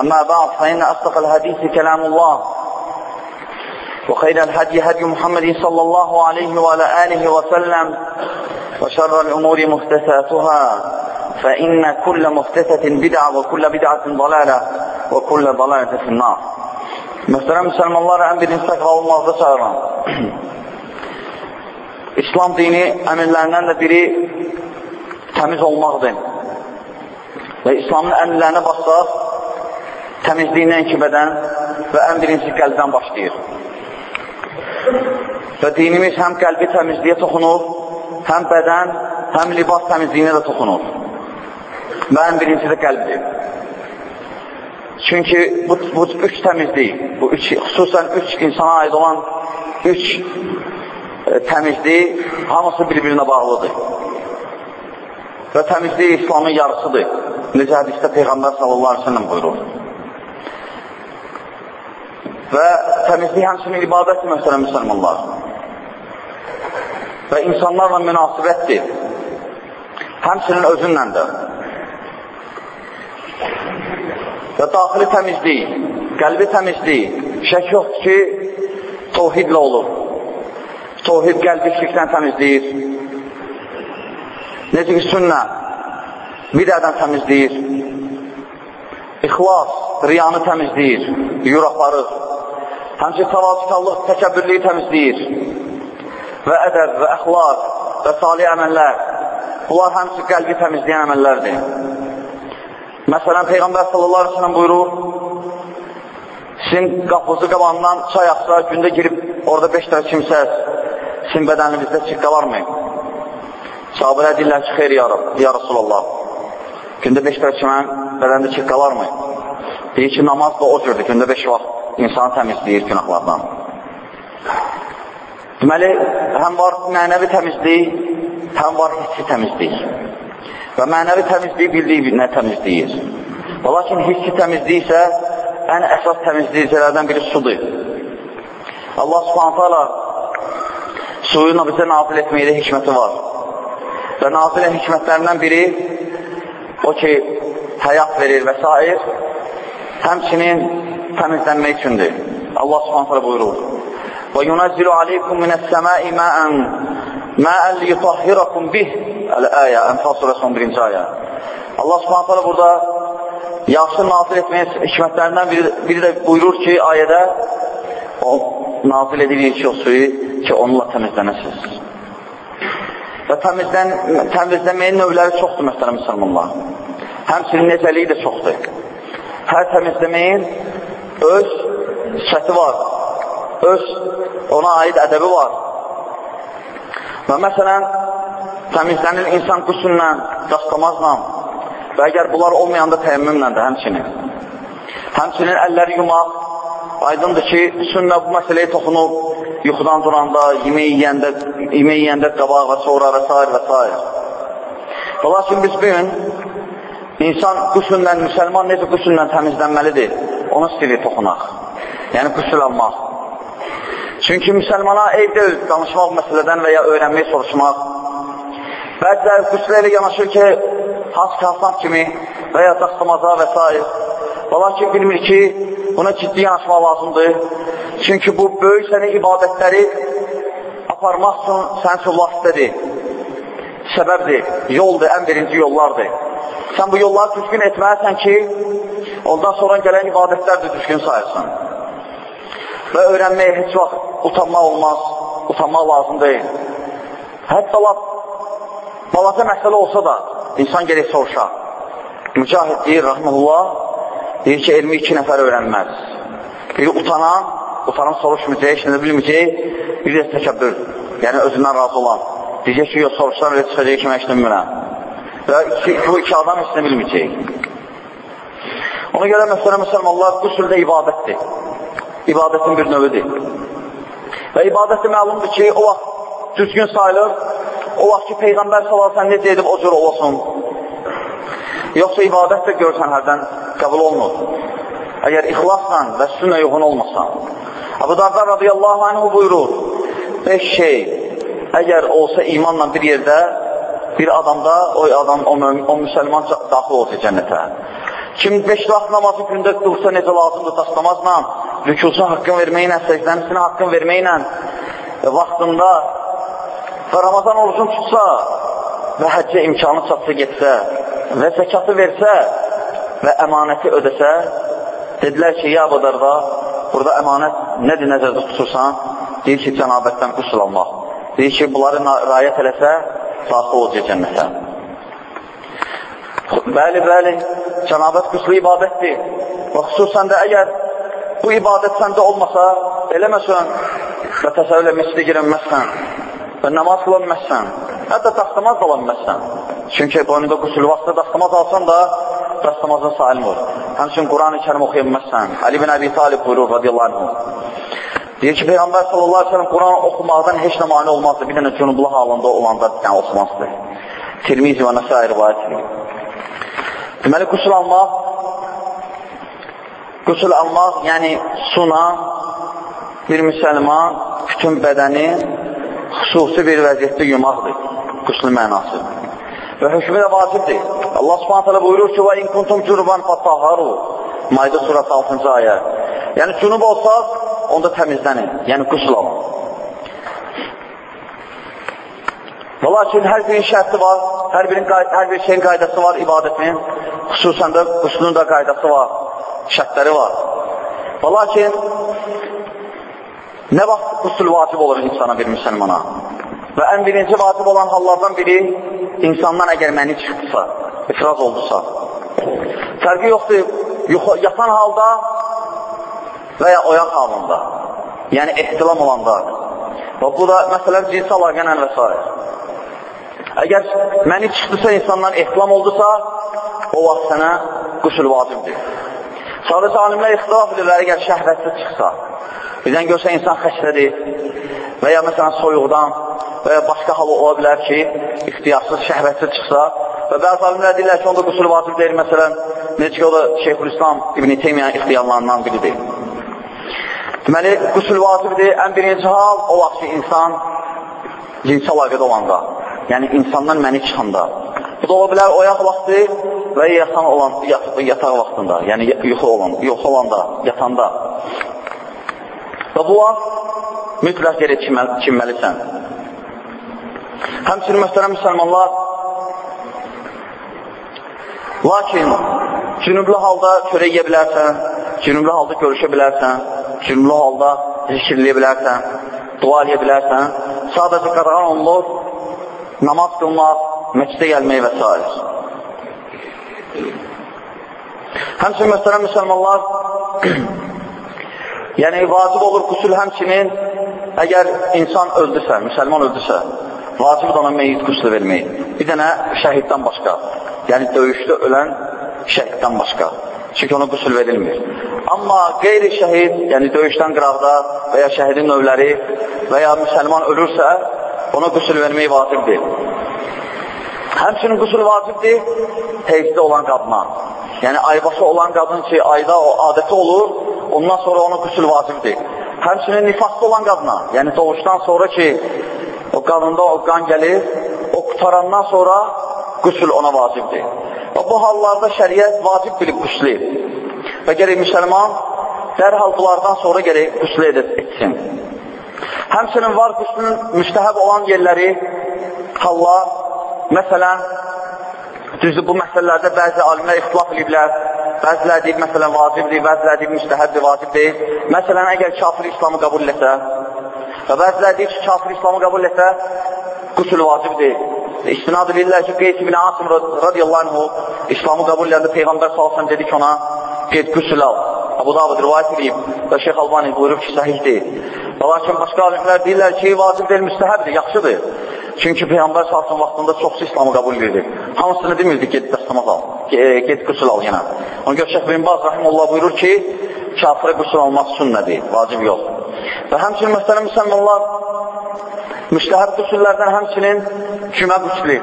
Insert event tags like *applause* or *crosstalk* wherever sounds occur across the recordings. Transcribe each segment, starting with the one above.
أما بعد فإن أصدق الحديث كلام الله وخير الهدي هدي محمد صلى الله عليه وعلى آله وسلم وشر الأمور محدثاتها فإن كل محدثة بدعة وكل بدعة ضلالة وكل ضلالة في النار Möhtərəm müsəlmanlar, ən birinci təqva olmaqda çağıran. İslam dini əmirlərindən də biri təmiz olmaqdır. Və İslamın əmirlərinə baxsaq, təmizliyindən ki, bədən və ən birinci qəlbdən başlayır. Və dinimiz həm qəlbi təmizliyə toxunur, həm bədən, həm libas təmizliyinə də toxunur. Və ən birincisi də qəlbdir. Çünki bu, bu üç təmizlik, bu üç, xüsusən üç insana aid olan üç e, təmizlik hamısı bir-birinə bağlıdır. Və təmizlik İslamın yarısıdır. Necə hədisdə Peyğəmbər sallallahu aleyhi ve sellem buyurur. Və təmizlik həmçinin ibadətdir, möhtərəm müsəlmanlar. Və insanlarla münasibətdir. Həmçinin özünlə də. Və daxili təmizlik, qəlbi təmizlik, şək yoxdur ki, tohidlə olur. Tohid qəlbi şirkdən təmizləyir. Necə ki, sünnə bidədən təmizləyir. İxlas riyanı təmizləyir, yur aparır. Həmçin təvazıqallıq təkəbbürlüyü təmizləyir. Və ədəb və əxlaq və salih əməllər. Bunlar həmçin qəlbi təmizləyən əməllərdir. Məsələn, Peyğəmbər sallallahu aleyhi ve sellem buyurur, sizin qapınızı qabanından çay axsa, gündə girib orada 5 dərə kimsəz, sizin bədəninizdə çıqqa varmı? Sahabələr deyirlər ki, xeyr ya, ya Rasulallah. Gündə 5 dərə kimən bədəndə çıqqa varmı? Deyir ki, namaz da o cürdür, gündə 5 vaxt insanı təmizləyir günahlardan. Deməli, həm var mənəvi təmizlik, həm var hissi təmizlik. Və mənəvi təmizliyi bildiyi nə təmizləyir. Və lakin hissi təmizlik isə ən əsas təmizləyicilərdən biri sudur. Allah subhanətə ala suyu bizə nazil etməkdə hikməti var. Və nazil hikmətlərindən biri o ki, həyat verir və s. Həmçinin təmizlənmək üçündür. Allah subhanətə ala buyurur. Və yunəzzilu aleykum minəs-səmai məən məən liyutahhirakum bih Əl-əyə, Ənfal surəsinin birinci ayə. Allah subhanət hala burada yaxşı nazil etməyə hikmətlərindən biri, biri də buyurur ki, ayədə o nazil edilir ki, o suyu ki, onunla təmizlənəsiniz. Və təmizlən, təmizləməyin növləri çoxdur, məsələn, müsəlmanlar. Həmçinin necəliyi də çoxdur. Hər təmizləməyin öz sifəti var, öz ona aid ədəbi var. Və məsələn, təmizlənir insan qüsünlə, dastamazla və əgər bunlar olmayanda təyəmmümlə də həmçinin. Həmçinin əlləri yumaq, aydındır ki, sünnə bu məsələyə toxunub, yuxudan duranda, yemək yeyəndə, yemək yeyəndə qabaq və sonra və s. və s. Və lakin biz bugün insan qüsünlə, müsəlman necə qüsünlə təmizlənməlidir, ona stili toxunaq. Yəni qüsül almaq. Çünki müsəlmana eyb deyil danışmaq məsələdən və ya öyrənmək, soruşmaq. Bəziləri qüslə ilə yanaşır ki, has kafan kimi və ya daxtamaza və s. Və lakin bilmir ki, buna ciddi yanaşmaq lazımdır. Çünki bu böyük səni ibadətləri aparmaq üçün sən üçün vasitədir, səbəbdir, yoldur, ən birinci yollardır. Sən bu yolları düzgün etməlisən ki, ondan sonra gələn ibadətlər də düzgün sayılsın. və öyrənməyə heç vaxt utanmaq olmaz, utanmaq lazım deyil. Hətta laf balaca məsələ olsa da insan gerək soruşa. Mücahid deyir, rəhməlullah, deyir ki, elmi iki nəfər öyrənməz. Biri utanan, utanan soruşmayacaq, heç nə bilməyəcək, bir də təkəbbür, yəni özündən razı olan. Deyəcək ki, yox, soruşsan, elə çıxacaq ki, mən bilmirəm. Və iki, bu iki adam heç nə bilməyəcək. Ona görə məsələ müsəlmanlar qüsül də ibadətdir. İbadətin bir növüdür. Və ibadəti məlumdur ki, o vaxt düzgün sayılır, o vaxt ki, Peyğəmbər salarsan necə edib o cür olsun. Yoxsa ibadət də görsən hərdən qəbul olunur. Əgər ixlasla və sünnə yoxun olmasan. Abu Darda radiyallahu anhu buyurur, beş şey, əgər olsa imanla bir yerdə, bir adamda o adam, o, o müsəlman daxil olsa cənnətə. Kim beş vaxt namazı gündə qılsa necə lazımdır daşlamazla, rükusu haqqın verməklə, səcdənisini haqqın verməklə, e, vaxtında və Ramazan orucun tutsa və həccə imkanı çatsa getsə və zəkatı versə və əmanəti ödəsə, dedilər ki, ya Badarda, burada əmanət nədir nəzərdə tutursan? Deyir ki, cənabətdən qüsul almaq. Deyir ki, bunları rayət eləsə, daxil olacaq cənnətə. Bəli, bəli, cənabət qüslu ibadətdir. Və xüsusən də əgər bu ibadət səndə olmasa, eləməsən və təsəvvürlə misli girinməzsən və namaz qılanməzsən, hətta dastamaz da olanməzsən. Çünki boynunda qüsul vaxtı dastamaz alsan da dastamazın sayılmır. Həmçin Quran-ı kərim oxuyaməzsən. Ali bin Əbi Talib buyurur radiyallahu anh. Deyir ki, Peyğəmbər sallallahu aleyhi ve sellem Quran oxumaqdan heç nə mani olmazdı. Bir dənə cünublu halında olanda yəni, oxumazdı. Tirmizi və Nəsə rivayət edir. Deməli, qüsul almaq, qüsul almaq, yəni suna bir müsəlman bütün bədəni xüsusi bir vəziyyətdə yumaqdır, qüsul mənası. Və hökmü də vacibdir. Allah subhanət hələ buyurur ki, وَاِنْ كُنْتُمْ جُرُبًا فَطَّهَرُوا Mayda surası 6-cı ayə. Yəni, cünub olsaq, onda təmizlənin, yəni qüsul alın. Və lakin hər birin şərti var, hər, birin, hər bir şeyin qaydası var ibadətin, xüsusən də quslunun da qaydası var, şərtləri var. Və lakin nə vaxt qusul vacib olur insana bir müsəlmana? Və ən birinci vacib olan hallardan biri insandan əgər məni çıxdısa, ifraz oldusa. Fərqi yoxdur, yatan halda və ya oyaq halında, yəni ehtilam olanda. Və bu da məsələn cinsi əlaqə ilə və s. Əgər məni çıxdısa insandan ehtilam oldusa, o vaxt sənə qüsul vacibdir. Sadəcə alimlər ixtilaf edirlər, əgər şəhvətsiz çıxsa, birdən görsə insan xəstədir və ya məsələn soyuqdan və ya başqa hal ola bilər ki, ixtiyarsız, şəhvətsiz çıxsa və bəzi alimlər deyirlər ki, onda qüsul vacib deyil, məsələn, necə ki, o da Şeyxülislam İbn-i Teymiyyə ixtiyarlarından biridir. Deməli, qüsul vacibdir. Ən birinci hal o vaxt ki, insan cinsi əlaqədə olanda, yəni insandan məni çıxanda. Bu da ola bilər oyaq vaxtı və yatan olan, yataq vaxtında, yəni yuxu olan, yuxu olanda, yatanda. Və bu vaxt mütləq gerək çinməlisən. Həmçinin müstərəm müsəlmanlar, lakin cünüblü halda çörək yeyə bilərsən, cünüblü halda görüşə bilərsən, cümlə halda zikirləyə bilərsən, dua eləyə bilərsən, sadəcə qadağan olunur, namaz qılmaq, məclisə gəlmək və s. Həmçin, məsələn, müsəlmanlar, *clears throat* yəni vacib olur qusul həmçinin, əgər insan öldüsə, müsəlman öldüsə, vacib ona meyyid qusul vermək. Bir dənə şəhiddən başqa, yəni döyüşdə ölən şəhiddən başqa. Çünki ona qusul verilmir. Amma qeyri şəhid, yəni döyüşdən qıraqda və ya şəhidin növləri və ya müsəlman ölürsə, ona qusul vermək vacibdir. Həmçinin qusul vacibdir heyzdə olan qadına. Yəni aybaşı olan qadın ki, ayda o adəti olur, ondan sonra ona qusul vacibdir. Həmçinin nifaslı olan qadına, yəni doğuşdan sonra ki, o qanında o qan gəlir, o qutarandan sonra qusul ona vacibdir. Və bu hallarda şəriət vacib bilib qüslü. Və gərək müsəlman dərhal bunlardan sonra gərək qüslü etsin. Həmçinin var qüslünün müstəhəb olan yerləri, hallar, məsələn, düzdür, bu məsələlərdə bəzi alimlər ixtilaf ediblər. bəziləri deyib, məsələn, vacibdir, bəziləri deyib, müstəhəddir, vacibdir. Məsələn, əgər kafir İslamı qəbul etsə, və bəziləri deyib ki, kafir İslamı qəbul etsə, qüsul vacibdir. İstinad edirlər ki, Qeys ibn Asim radiyallahu anhu İslamı qəbul edəndə Peyğəmbər salsam dedi ki, ona, get qüsul al. Abu Davud rivayət edib və Şeyx Albani buyurub ki, səhihdir. Və lakin başqa alimlər deyirlər ki, vacib deyil, müstəhəbdir, yaxşıdır. Çünki Peyğəmbər salsın vaxtında çoxsu İslamı qəbul edirdi. Hamısını demirdi, get dəstəmaz al, get qüsul al yenə. Ona görə Şeyh bin Baz Rahimullah buyurur ki, kafirə qüsul almaq sünnədir, vacib yox. Və həmçinin məsələn müsəlmanlar müstəhəb qüsullərdən həmçinin cümə qüslü.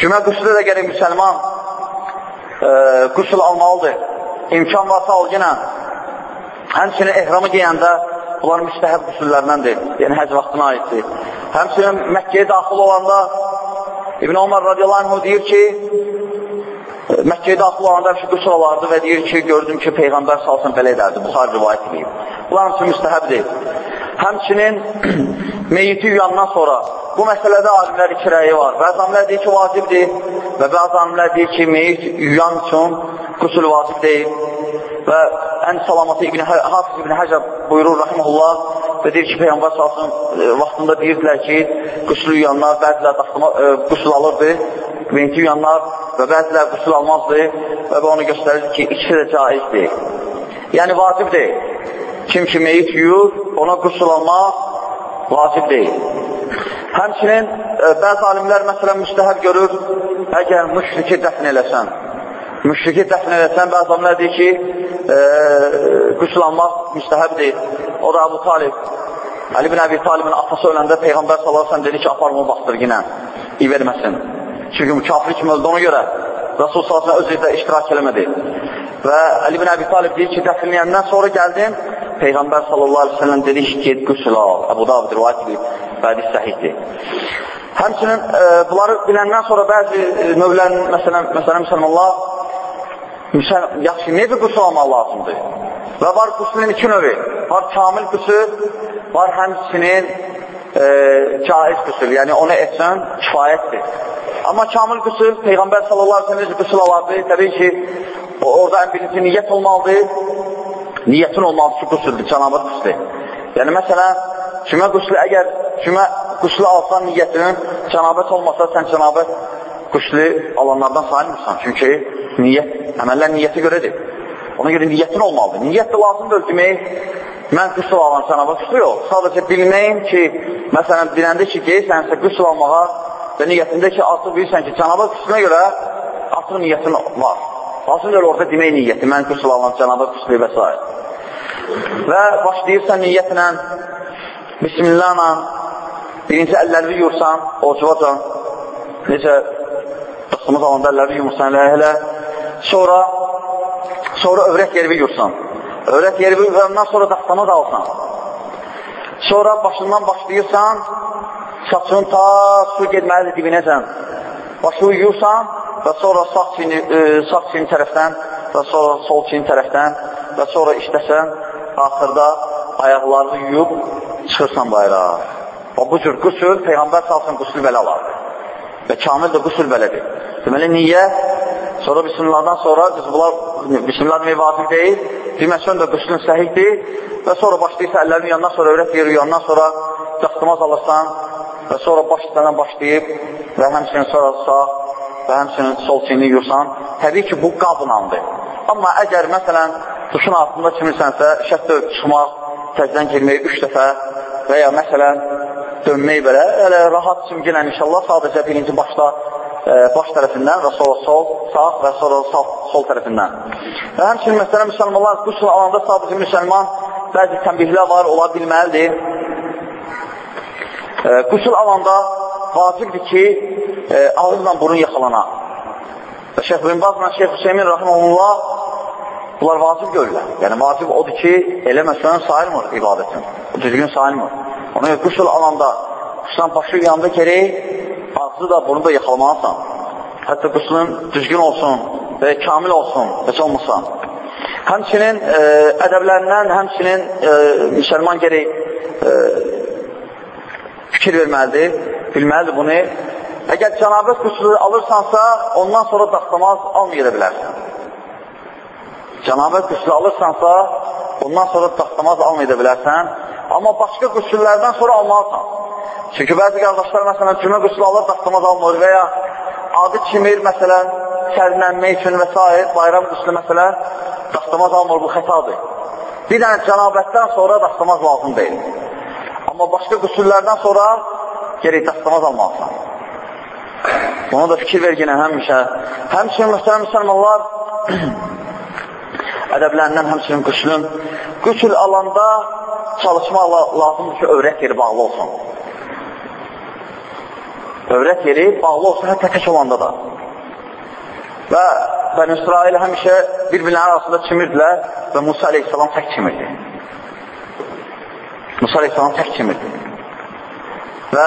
Cümə qüslü də gərək müsəlman e, qüsul almalıdır. İmkan varsa al yenə. Həmçinin ehramı geyəndə bunlar müstəhəb qüsullərdəndir. Yəni həc vaxtına aiddir. Həmçinin Məkkəyə daxil olanda İbn Ömər radiyallahu anh deyir ki, Məkkəyə daxil olanda ki, qüsul olardı və deyir ki, gördüm ki, Peyğəmbər salsın belə edərdi. Buxar rivayət edib. Bunlar üçün müstəhəbdir. Həmçinin *clears throat* meyyiti yuyandan sonra bu məsələdə alimlər iki rəyi var. Bəzi alimlər deyir ki, vacibdir və bəzi alimlər deyir ki, meyyit yuyan üçün qüsul vacib deyil və ən salamatı İbn Hafiz İbn Həcəb buyurur rahimehullah və deyir ki, Peyğəmbər salsın e, vaxtında deyirdilər ki, qüsül yuyanlar bəzilər e, qüsül alırdı, menti yuyanlar və bəzilər qüsül almazdı və onu göstərir ki, ikisi də caizdir. Yəni, vacib deyil. Kim ki, meyit yuyur, ona qüsül almaq vacib deyil. Həmçinin e, bəzi alimlər məsələn müstəhəb görür, əgər müşriki dəfn eləsən, müşriki dəfn eləsən, bəzi alimlər deyir ki, e, qüslanmaq müstəhəbdir. O da Abu Talib. Ali bin Əbi Talibin atası öləndə Peyğəmbər salarsan dedi ki, apar bunu bastır yine, iyi verməsin. Çünki bu kafir kimi öldü ona görə Rasul salasına öz də iştirak eləmədi. Və Ali bin Əbi Talib deyir ki, dəfnləyəndən sonra gəldim, Peyğəmbər sallallahu aleyhi ve sellem dedi ki, get qüsül al. Əbu Davud rivayət edib, bədi səhiddir. Həmçinin e, bunları biləndən sonra bəzi e, növlərin, məsələn, məsələn, müsəlmanlar Müsəl yaxşı, necə qüsul almaq lazımdır? Və var qüsulun iki növü. Var kamil qüsul, var həmçinin e, caiz qüsul. Yəni onu etsən kifayətdir. Amma kamil qüsul, Peyğəmbər sallallahu aleyhi sellem qüsul alardı. Təbii ki, orada ən birinci niyyət olmalıdır. Niyyətin olmalıdır ki, qüsuldür, cənabət qüsli. Yəni, məsələn, cümə qüslu, əgər cümə qüslu alsan niyyətinin, cənabət olmasa, sən cənabət qüslu alanlardan sayılmırsan. Çünki niyyət, əməllər niyyəti görədir. Ona görə niyyətin olmalıdır. Niyyət də lazımdır demək, mən qüsul alan sənaba qüsul yox. Sadəcə bilməyim ki, məsələn, biləndə ki, geyirsən, qüsul almağa və niyyətində ki, artıq bilirsən ki, cənaba qüsuluna görə artıq niyyətin var. Lazım elə orada demək niyyəti, mən qüsul alan cənaba qüsul və s. Və başlayırsan niyyətlə, Bismillahla, birinci əllərini yursan, ocuvacan, necə Dostumuz alanda əlləri yumursan elə elə. Sonra sonra övrət yeri yursan. Övrət yeri yursandan sonra daxtama dalsan. Sonra başından başlayırsan, saçın ta su getməlidir dibinəcən. Başı uyuyursan və sonra sağ çini, e, sağ çini tərəfdən və sonra sol çini tərəfdən və sonra işləsən, axırda ayaqlarını yuyub çıxırsan bayrağa. Və bu cür qüsül, Peyğəmbər salsın qüsül belə alardı. Və kamil də qüsül belədir. Deməli, niyə? Sonra bismillahdan sonra, biz bunlar bismillah demək vacib deyil, deməsən də qüslün səhiddir və sonra başlayırsa əllərini yandan sonra övrət yeri yandan sonra dəxtimaz alırsan və sonra baş üstəndən başlayıb və həmçinin sonra sağ və həmçinin sol çiyini yursan, təbii ki, bu qadınandır. Amma əgər, məsələn, duşun altında kimirsənsə, şəhdə çıxmaq, təzdən girmək üç dəfə və ya məsələn, dönmək belə, elə rahat sümgilən inşallah sadəcə birinci başda e, baş tərəfindən və sonra sol, sağ və sonra sağ, sol tərəfindən. Və həmçinin məsələn, müsəlmanlar qüsul alanda sadəcə müsəlman bəzi təmbihlər var, ola bilməlidir. E, qüsul alanda vacibdir ki, e, ağızla burun yaxalana. Və Şeyh Binbaz və Şeyh Hüseymin Rahimullah bunlar vacib görürlər. Yəni, vacib odur ki, eləməsən sayılmır ibadətin. Düzgün sayılmır. Ona görə qüsul alanda, qüslan başı yanında gerək, ağzı da, bunu da yaxalamalısan. Hətta qüslun düzgün olsun və kamil olsun, heç olmasa. Həmçinin e, ədəblərindən, həmçinin e, müsəlman gerək e, fikir verməlidir, bilməlidir bunu. Əgər cənabət qüsulu alırsansa, ondan sonra daxtamaz almaya bilərsən. Cənabət qüsül alırsansa, ondan sonra dastamaz almaya bilərsən, amma başqa qüsüllərdən sonra almalısan. Çünki bəzi qardaşlar, məsələn, cümə qüsül alır, dastamaz almır və ya adı kimir, məsələn, sərinlənmək üçün və s. bayram qüsülü, məsələn, dastamaz almır, bu xətadır. Bir dənə cənabətdən sonra dastamaz lazım deyil. Amma başqa qüsüllərdən sonra gerək dastamaz almalısan. Ona da fikir ver yenə həmişə. Həmçinin müstəhəm müsəlmanlar *clears throat* ədəblərindən həmçinin qüslün. Qüsül alanda çalışmaq lazımdır ki, övrət yeri bağlı olsun. Övrət yeri bağlı olsun, hətta tək olanda da. Və Bən İsrail həmişə bir-birləri arasında çimirdilər və Musa aleyhissalam tək çimirdi. Musa aleyhissalam tək çimirdi. Və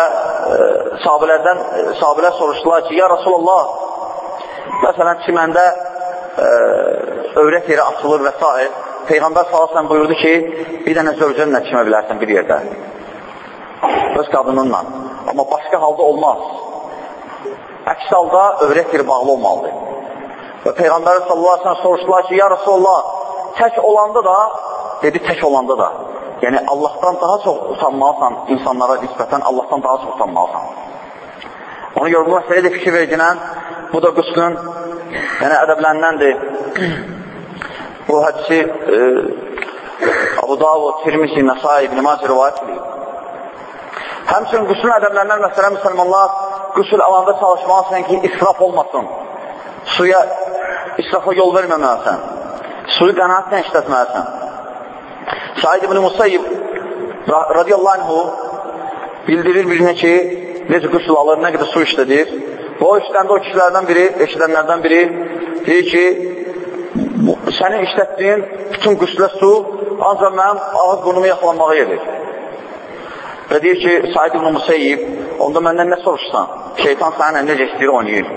e, sahabilərdən, e, sahabilər soruşdular ki, ya Rasulallah, məsələn, çiməndə e, övrət yeri açılır və s. Peyğəmbər salasən buyurdu ki, bir dənə zövcənlə çimə bilərsən bir yerdə. Öz qadınınla. Amma başqa halda olmaz. Əks halda övrət yeri bağlı olmalıdır. Və Peyğəmbər sallallahu soruşdular ki, ya Rasulallah, tək olanda da, dedi tək olanda da. Yəni, Allahdan daha çox utanmalısan, insanlara nisbətən Allahdan daha çox utanmalısan. Ona görə bu məsələyə də fikir verginən, bu da qüslün, yəni ədəblərindəndir. Bu hədisi e, Abu Davud, Tirmisi, Nəsai, İbn-i Macir rivayət edir. Həmçinin qüslün ədəblərindən məsələ müsəlmanlar qüsül alanda çalışmalısın ki, israf olmasın. Suya israfa yol verməməlisən. Suyu qənaətlə işlətməlisən. Said ibn Musayyib radiyallahu anhu bildirir birinə ki, necə qüsul alır, nə qədər su işlədir. O işləndə o kişilərdən biri, eşidənlərdən biri deyir ki, sənin işlətdiyin bütün qüslə su ancaq mənim ağız burnumu yaxalanmağa gedir. Və deyir ki, Said ibn Musayyib, onda məndən nə soruşsan? Şeytan səninlə necə istəyir oynayır.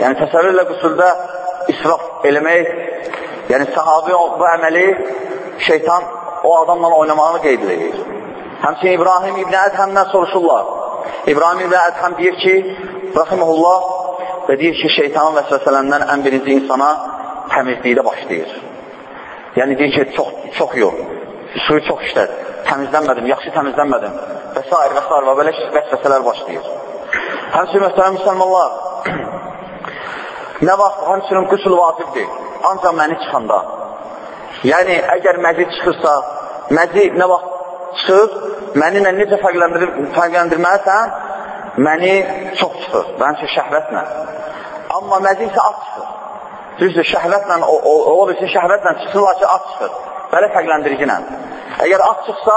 Yəni, təsəvvürlə qüsulda israf eləmək, yəni sahabi bu əməli şeytan o adamla oynamağını qeyd edir. Həmçin İbrahim İbn Ədhəmdən soruşurlar. İbrahim İbn Ədhəm deyir ki, Rahimullah və deyir ki, şeytanın vəsvəsələrindən ən birinci insana təmizlikdə başlayır. Yəni deyir ki, çox, çox yox, suyu çox işlət, təmizlənmədim, yaxşı təmizlənmədim və s. və s. və belə vəsvəsələr başlayır. Həmçin, müstəhəm müsəlmanlar, *clears throat* Nə vaxt həmçinin qüsul vacibdir? Ancaq məni çıxanda. Yəni, əgər məzi çıxırsa, məzi nə vaxt çıxır, məni ilə necə fərqləndir fərqləndirməlisən? Məni çox çıxır, üçün şəhvətlə. Amma məzi isə az çıxır. Düzdür, şəhvətlə, ola bilsin şəhvətlə çıxsın, lakin az çıxır. Belə fərqləndiricilə. Əgər az çıxsa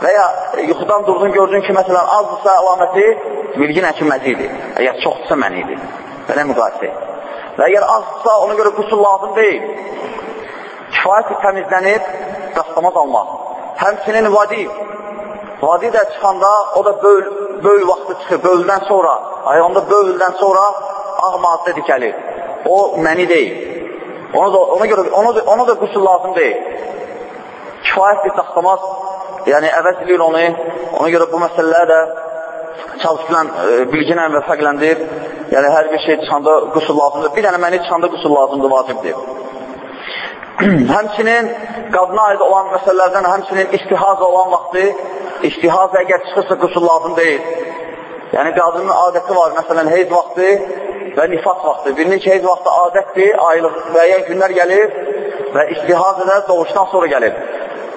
və ya yuxudan durdun, gördün ki, məsələn, azdırsa əlaməti, bilginə ki, məzidir. Əgər çoxdursa mənidir. Belə müqayisə. Və əgər azsa, ona görə qüsul lazım deyil. Kifayət təmizlənib, dastamaz almaq. Həmçinin vadi. Vadi də çıxanda, o da böl, böl vaxtı çıxır, böldən sonra, ayağında böldən sonra ağ maddə dikəlir. O məni deyil. Ona da, ona görə, ona da, ona da qüsul lazım deyil. Kifayət bir dastamaz, yəni əvəz edir onu, ona görə bu məsələlər də çalışılan e, bilginə və fərqləndir. Yəni, hər bir şey çıxanda qüsul lazımdır. Bir dənə məni çıxanda qüsul lazımdır, vacibdir. *clears throat* həmçinin qadına aid olan məsələlərdən həmçinin istihaza olan vaxtı, istihaza əgər çıxırsa qüsul lazım deyil. Yəni, qadının adəti var, məsələn, heyz vaxtı və nifas vaxtı. Birinin ki, heyz vaxtı adətdir, aylıq müəyyən günlər gəlir və istihaz edər, doğuşdan sonra gəlir.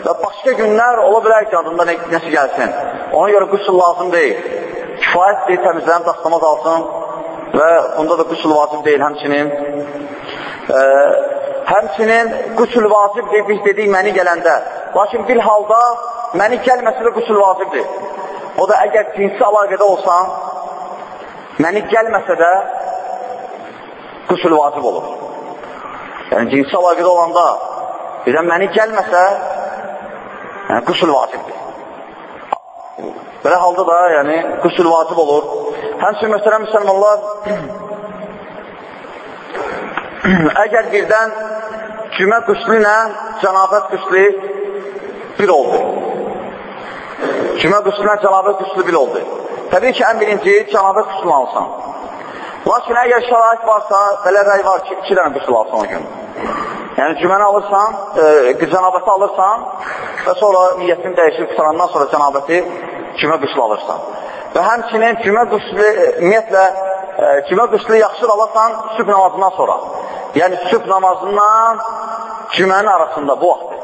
Və başqa günlər ola bilər ki, adında nə, nəsə gəlsin. Ona görə qüsul lazım deyil. Kifayətdir, təmizlənib, dastamaz alsın və bunda da qüsul vacib deyil həmçinin. E, həmçinin qüsul vacibdir, biz dedik məni gələndə. Lakin bir halda məni gəlməsi də qüsul vacibdir. O da əgər cinsi əlaqədə olsan, məni gəlməsə də qüsul vacib olur. Yəni, cinsi əlaqədə olanda birdən məni gəlməsə, yəni, qüsul vacibdir. Belə halda da, yəni, qüsul vacib olur. Həmçin, məsələn, müsəlmanlar, *clears throat* əgər birdən cümə qüslü ilə cənabət qüslü bir oldu. Cümə qüslü ilə cənabət qüslü bir oldu. Təbii ki, ən birinci cənabət qüslü alsan. Lakin əgər şərait varsa, belə rəy var ki, iki dənə qüsul alsan o gün. Yəni, cüməni alırsan, e, cənabəti alırsan və sonra niyyətini dəyişib qutarandan sonra cənabəti cümə qüslü alırsan. Və həmçinin cümə qüslü, e, ümumiyyətlə, e, cümə qüslü yaxşı alasan sübh namazından sonra. Yəni, sübh namazından cümənin arasında bu vaxtdır.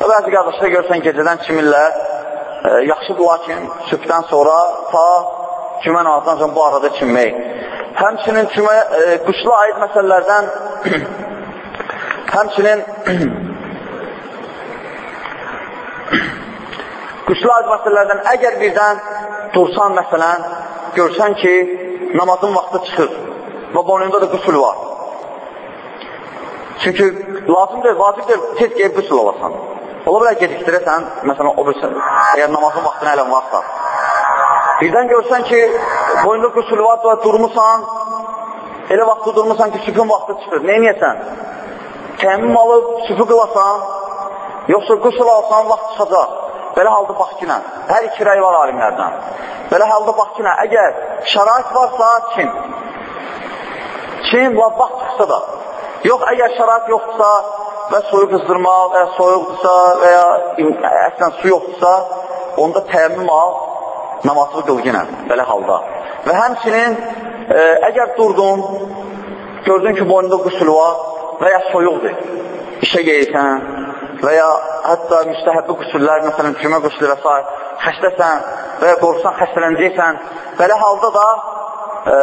Və bəzi qardaşlar görsən gecədən çimirlər, e, yaxşıdır, lakin sübhdən sonra ta cümə namazından sonra bu arada çimmək. Həmçinin cümə, e, qüslə aid məsələlərdən *clears throat* həmçinin *clears throat* qüslə aid məsələlərdən əgər birdən dursan məsələn, görsən ki, namazın vaxtı çıxır və boynunda da qüsül var. Çünki lazımdır, vacibdir, tez qeyb qüsül olasan. Ola bilər gecikdirəsən, məsələn, o bilsən, əgər namazın vaxtına elə varsa. Birdən görsən ki, boyunda qüsül var, durmusan, elə vaxtı durmusan ki, sübhün vaxtı çıxır. Nə inəyəsən? Təmin alıb, sübhü qılasan, yoxsa qüsül alsan, vaxt çıxacaq. Belə halda bax ki, hər iki rəy var alimlərdən. Belə halda bax ki, əgər şərait varsa, çin. Çin, vaxt çıxsa da. Yox, əgər şərait yoxdursa və suyu qızdırmaq, və ya soyuqdursa və ya əslən su yoxdursa, onda təmmüm al, namazı qıl yenə, belə halda. Və həmçinin, e, əgər durdun, gördün ki, boynunda qüsül var və ya soyuqdur, işə geyirsən və ya hətta müstəhəbbi qüsüllər, məsələn, cümə qüsülü və s. xəstəsən və ya qorxsan, xəstələnəcəksən, belə halda da e,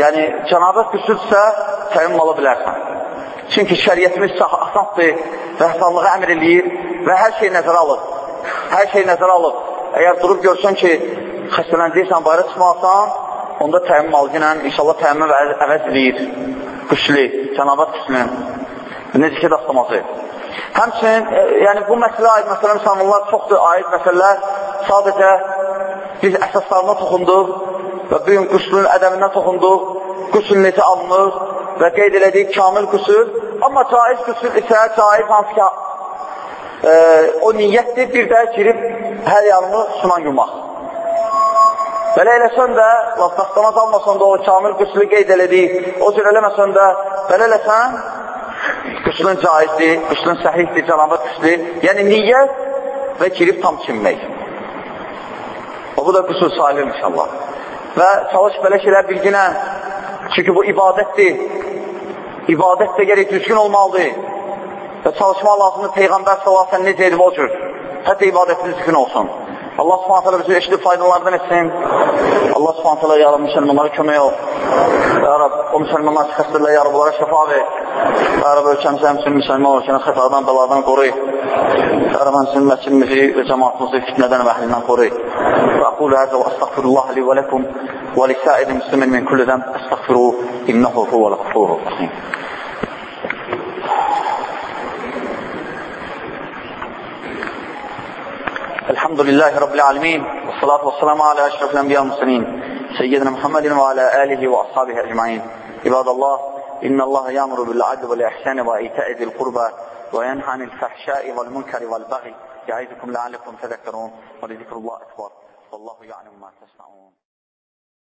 yəni cənabət qüsüdsə təmin ala bilərsən. Çünki şəriyyətimiz asandır və həsanlığı əmr eləyir və hər şey nəzərə alır. Hər şey nəzərə alır. Əgər durub görsən ki, xəstələnəcəksən, bayra çıxmalısan, onda təmin algınən, inşallah təmin əvəz eləyir. Qüslü, cənabət qüslünün. Necə ki, dastamazı. Həmçinin, e, yəni bu məsələ aid məsələ, müsəlmanlar çoxdur aid məsələlər. Sadəcə biz əsaslarına toxunduq və bu gün qüslün ədəbindən toxunduq, qüsül necə alınır və qeyd elədik kamil qüsül, amma caiz qüsül isə caiz hansı ki, e, o niyyətdir, bir də girib hər yanını sunan yumaq. Belə eləsən də, vaxtlastamaz almasan da o kamil qüsülü qeyd elədik, o cür eləməsən də, belə eləsən, qüsülün caizdir, qüsülün səhihdir, cənabat qüsülü, yəni niyyət və girib tam çinmək. O, bu da qüsul sayılır inşallah və çalış belə şeylər bilginə. Çünki bu ibadətdir. İbadət də gerək düzgün olmalıdır. Və çalışmaq lazımdır Peyğəmbər sallallahu necə edib o cür. Hətta ibadətiniz düzgün olsun. Allah subhanət hələ bizi faydalardan etsin. Allah subhanət hələ ya Rab müsəlmanlara kömək ol. Ya Rab o müsəlmanlar xəstələrlə ya Rab onlara şəfa ver. Ya Rab ölkəmizə həmçinin müsəlman ölkəni xətadan, bəladan qoruy. Ya Rab həmçinin məscidimizi və cəmatımızı fitnədən və əhlindən qoruy. Və aqulu həzə və əstəqfirullah li və ləkum və lisəid müslümin min kulli zəm əstəqfiru innəhu huvəl الحمد لله رب العالمين والصلاة والسلام على أشرف الأنبياء والمرسلين سيدنا محمد وعلى آله وأصحابه أجمعين. عباد الله إن الله يأمر بالعدل والإحسان وإيتاء ذي القربى وينهى عن الفحشاء والمنكر والبغي يعظكم لعلكم تذكرون ولذكر الله أكبر والله يعلم ما تصنعون.